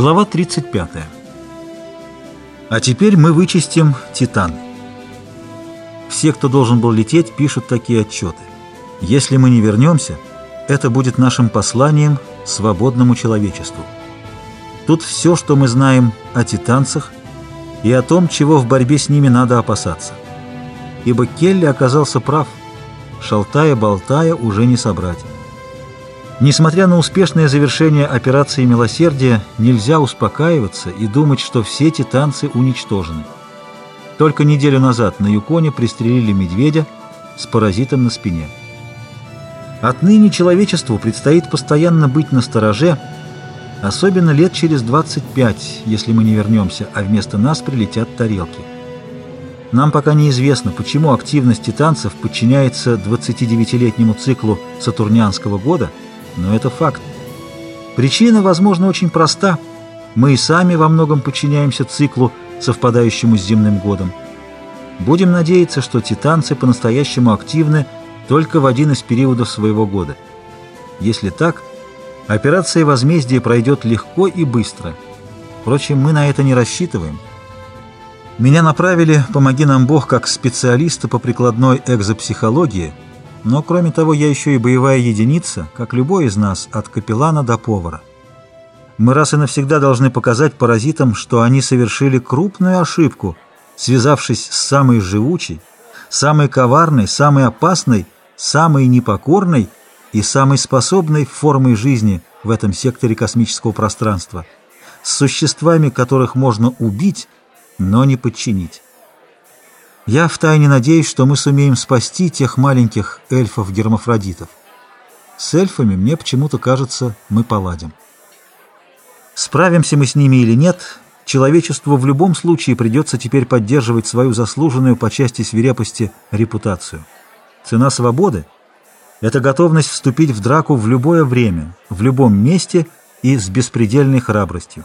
Глава 35. А теперь мы вычистим Титан. Все, кто должен был лететь, пишут такие отчеты. Если мы не вернемся, это будет нашим посланием свободному человечеству. Тут все, что мы знаем о титанцах и о том, чего в борьбе с ними надо опасаться. Ибо Келли оказался прав. Шалтая-болтая уже не собрать. Несмотря на успешное завершение операции «Милосердие», нельзя успокаиваться и думать, что все титанцы уничтожены. Только неделю назад на Юконе пристрелили медведя с паразитом на спине. Отныне человечеству предстоит постоянно быть на стороже, особенно лет через 25, если мы не вернемся, а вместо нас прилетят тарелки. Нам пока неизвестно, почему активность титанцев подчиняется 29-летнему циклу Сатурнианского года – но это факт. Причина, возможно, очень проста. Мы и сами во многом подчиняемся циклу, совпадающему с земным годом. Будем надеяться, что титанцы по-настоящему активны только в один из периодов своего года. Если так, операция возмездия пройдет легко и быстро. Впрочем, мы на это не рассчитываем. Меня направили, помоги нам Бог, как специалиста по прикладной экзопсихологии – но, кроме того, я еще и боевая единица, как любой из нас, от капеллана до повара. Мы раз и навсегда должны показать паразитам, что они совершили крупную ошибку, связавшись с самой живучей, самой коварной, самой опасной, самой непокорной и самой способной формой жизни в этом секторе космического пространства, с существами, которых можно убить, но не подчинить. Я втайне надеюсь, что мы сумеем спасти тех маленьких эльфов-гермафродитов. С эльфами, мне почему-то кажется, мы поладим. Справимся мы с ними или нет, человечеству в любом случае придется теперь поддерживать свою заслуженную по части свирепости репутацию. Цена свободы – это готовность вступить в драку в любое время, в любом месте и с беспредельной храбростью.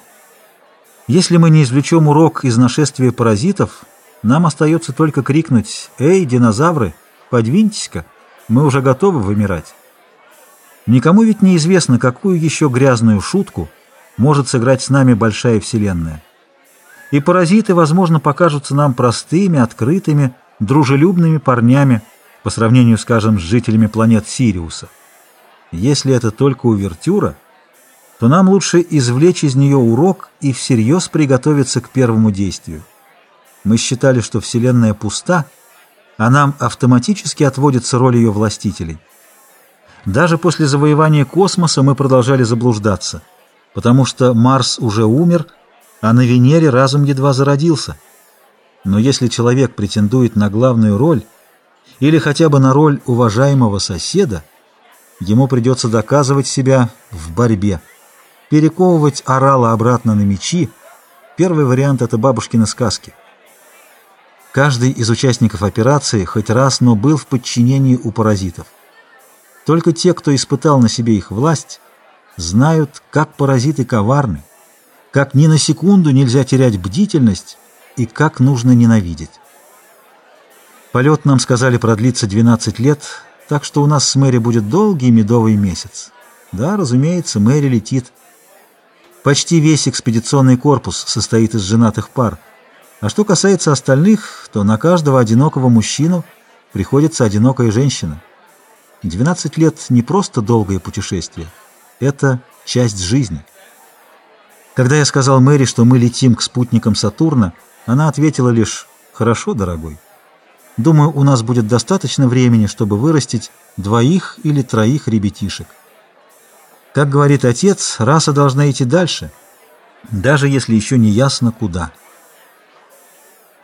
Если мы не извлечем урок из нашествия паразитов – нам остается только крикнуть «Эй, динозавры, подвиньтесь-ка, мы уже готовы вымирать». Никому ведь неизвестно, какую еще грязную шутку может сыграть с нами большая вселенная. И паразиты, возможно, покажутся нам простыми, открытыми, дружелюбными парнями по сравнению, скажем, с жителями планет Сириуса. Если это только увертюра, то нам лучше извлечь из нее урок и всерьез приготовиться к первому действию. Мы считали, что Вселенная пуста, а нам автоматически отводится роль ее властителей. Даже после завоевания космоса мы продолжали заблуждаться, потому что Марс уже умер, а на Венере разум едва зародился. Но если человек претендует на главную роль или хотя бы на роль уважаемого соседа, ему придется доказывать себя в борьбе, перековывать орала обратно на мечи. Первый вариант — это бабушкины сказки — Каждый из участников операции хоть раз, но был в подчинении у паразитов. Только те, кто испытал на себе их власть, знают, как паразиты коварны, как ни на секунду нельзя терять бдительность и как нужно ненавидеть. Полет, нам сказали, продлится 12 лет, так что у нас с Мэри будет долгий медовый месяц. Да, разумеется, Мэри летит. Почти весь экспедиционный корпус состоит из женатых пар – а что касается остальных, то на каждого одинокого мужчину приходится одинокая женщина. 12 лет не просто долгое путешествие, это часть жизни. Когда я сказал Мэри, что мы летим к спутникам Сатурна, она ответила лишь «Хорошо, дорогой. Думаю, у нас будет достаточно времени, чтобы вырастить двоих или троих ребятишек. Как говорит отец, раса должна идти дальше, даже если еще не ясно куда».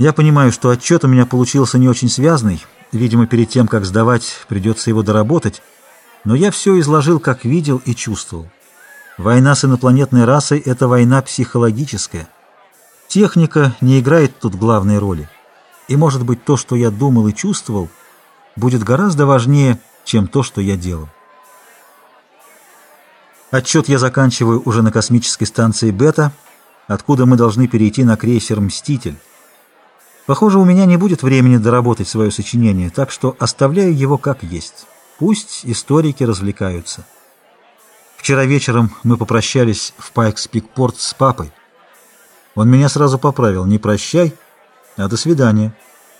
Я понимаю, что отчет у меня получился не очень связный, видимо, перед тем, как сдавать, придется его доработать, но я все изложил, как видел и чувствовал. Война с инопланетной расой – это война психологическая. Техника не играет тут главной роли. И, может быть, то, что я думал и чувствовал, будет гораздо важнее, чем то, что я делал. Отчет я заканчиваю уже на космической станции «Бета», откуда мы должны перейти на крейсер «Мститель». Похоже, у меня не будет времени доработать свое сочинение, так что оставляю его как есть. Пусть историки развлекаются. Вчера вечером мы попрощались в Пайкс-Пикпорт с папой. Он меня сразу поправил. Не прощай, а до свидания.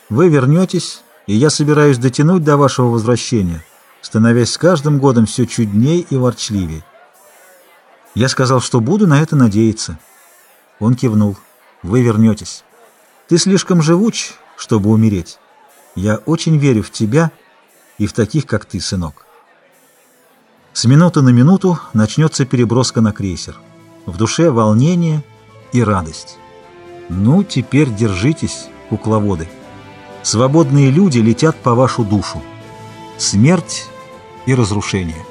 Вы вернетесь, и я собираюсь дотянуть до вашего возвращения, становясь с каждым годом все чудней и ворчливее. Я сказал, что буду на это надеяться. Он кивнул. Вы вернетесь. Ты слишком живуч, чтобы умереть. Я очень верю в тебя и в таких, как ты, сынок. С минуты на минуту начнется переброска на крейсер. В душе волнение и радость. Ну, теперь держитесь, кукловоды. Свободные люди летят по вашу душу. Смерть и разрушение.